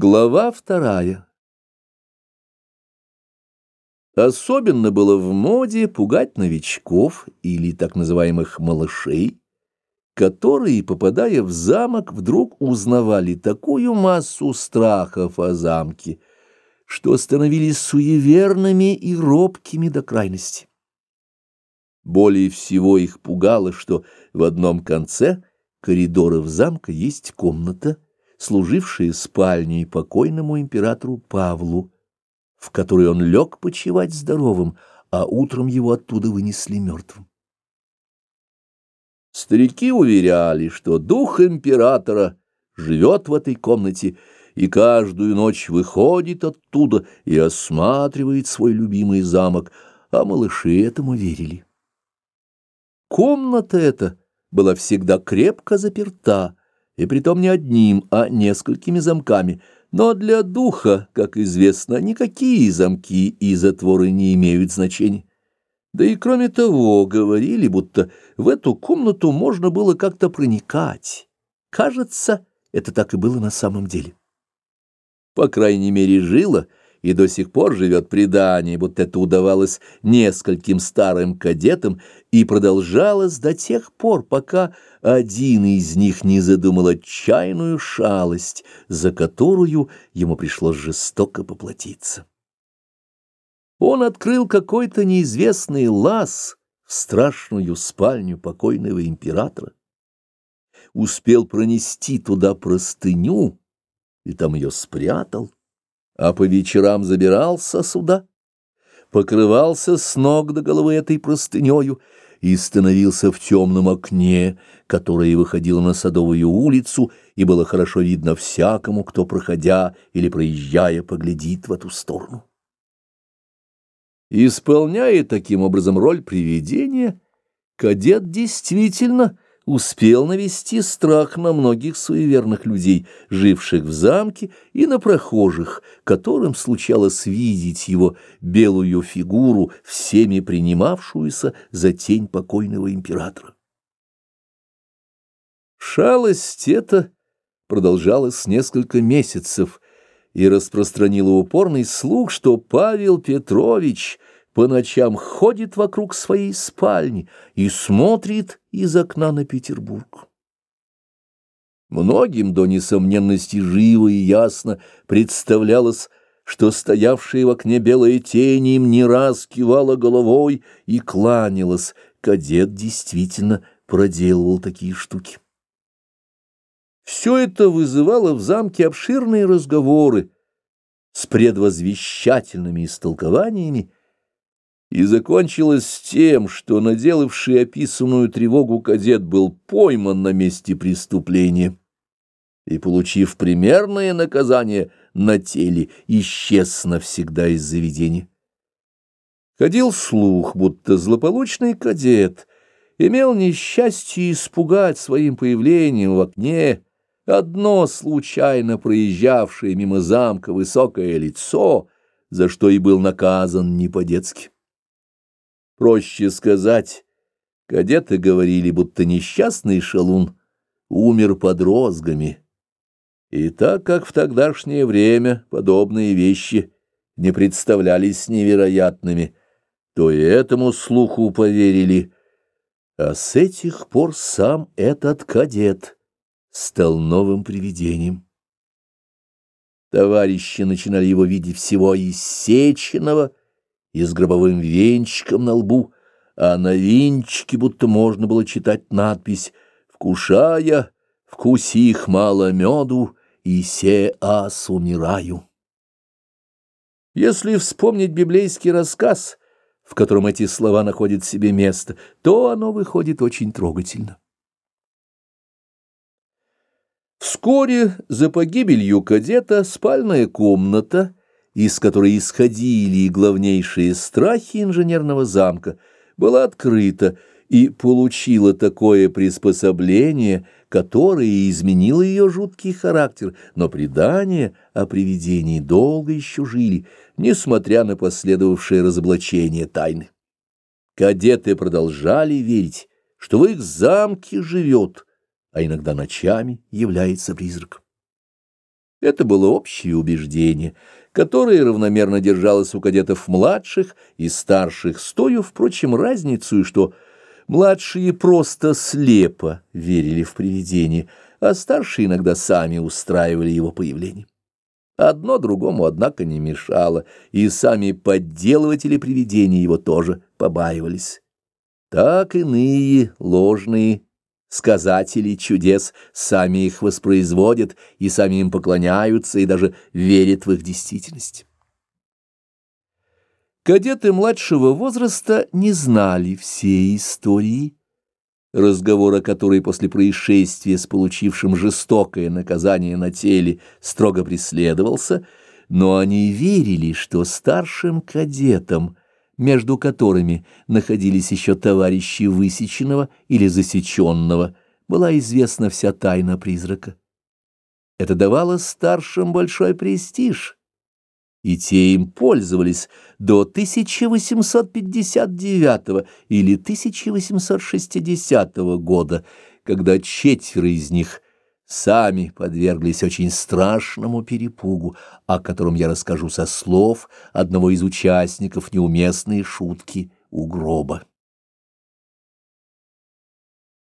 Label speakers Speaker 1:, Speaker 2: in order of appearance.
Speaker 1: Глава вторая Особенно было в моде пугать новичков или так называемых малышей, которые, попадая в замок, вдруг узнавали такую массу страхов о замке, что становились суеверными и робкими до крайности. Более всего их пугало, что в одном конце коридоров замка есть комната — служившая спальней покойному императору Павлу, в которой он лег почивать здоровым, а утром его оттуда вынесли мертвым. Старики уверяли, что дух императора живет в этой комнате и каждую ночь выходит оттуда и осматривает свой любимый замок, а малыши этому верили. Комната эта была всегда крепко заперта, и притом не одним, а несколькими замками. Но для духа, как известно, никакие замки и затворы не имеют значения. Да и кроме того, говорили, будто в эту комнату можно было как-то проникать. Кажется, это так и было на самом деле. По крайней мере, жило и до сих пор живет предание, будто это удавалось нескольким старым кадетам и продолжалось до тех пор, пока один из них не задумал отчаянную шалость, за которую ему пришлось жестоко поплатиться. Он открыл какой-то неизвестный лаз в страшную спальню покойного императора, успел пронести туда простыню и там ее спрятал а по вечерам забирался сюда, покрывался с ног до головы этой простынею и становился в темном окне, которое выходило на Садовую улицу, и было хорошо видно всякому, кто, проходя или проезжая, поглядит в эту сторону. Исполняя таким образом роль привидения, кадет действительно успел навести страх на многих суеверных людей, живших в замке, и на прохожих, которым случалось видеть его белую фигуру, всеми принимавшуюся за тень покойного императора. Шалость эта продолжалась несколько месяцев и распространила упорный слух, что Павел Петрович — по ночам ходит вокруг своей спальни и смотрит из окна на Петербург. Многим до несомненности живо и ясно представлялось, что стоявшая в окне белая тень им не раз кивала головой и кланялась. Кадет действительно проделывал такие штуки. Все это вызывало в замке обширные разговоры с предвозвещательными истолкованиями, и закончилось тем, что наделавший описанную тревогу кадет был пойман на месте преступления и, получив примерное наказание на теле, исчез навсегда из заведения. Ходил слух, будто злополучный кадет имел несчастье испугать своим появлением в окне одно случайно проезжавшее мимо замка высокое лицо, за что и был наказан не по-детски. Проще сказать, кадеты говорили, будто несчастный шалун умер под розгами. И так как в тогдашнее время подобные вещи не представлялись невероятными, то и этому слуху поверили, а с этих пор сам этот кадет стал новым привидением. Товарищи начинали его видеть всего иссеченного, и с гробовым венчиком на лбу, а на венчике будто можно было читать надпись «Вкушая, вкуси их мало меду, и се ас умираю». Если вспомнить библейский рассказ, в котором эти слова находят себе место, то оно выходит очень трогательно. Вскоре за погибелью кадета спальная комната — из которой исходили главнейшие страхи инженерного замка, была открыта и получила такое приспособление, которое изменило ее жуткий характер, но предания о привидении долго еще жили, несмотря на последовавшее разоблачение тайны. Кадеты продолжали верить, что в их замке живет, а иногда ночами является призрак. Это было общее убеждение, которое равномерно держалось у кадетов младших и старших, с тою, впрочем, разницей, что младшие просто слепо верили в привидение, а старшие иногда сами устраивали его появление. Одно другому, однако, не мешало, и сами подделыватели привидений его тоже побаивались. Так иные ложные сказатели чудес сами их воспроизводят и сами им поклоняются и даже верят в их действительность. Кадеты младшего возраста не знали всей истории, разговор о которой после происшествия с получившим жестокое наказание на теле строго преследовался, но они верили, что старшим кадетам – между которыми находились еще товарищи высеченного или засеченного, была известна вся тайна призрака. Это давало старшим большой престиж, и те им пользовались до 1859 или 1860 года, когда четверо из них – сами подверглись очень страшному перепугу, о котором я расскажу со слов одного из участников неуместной шутки у гроба.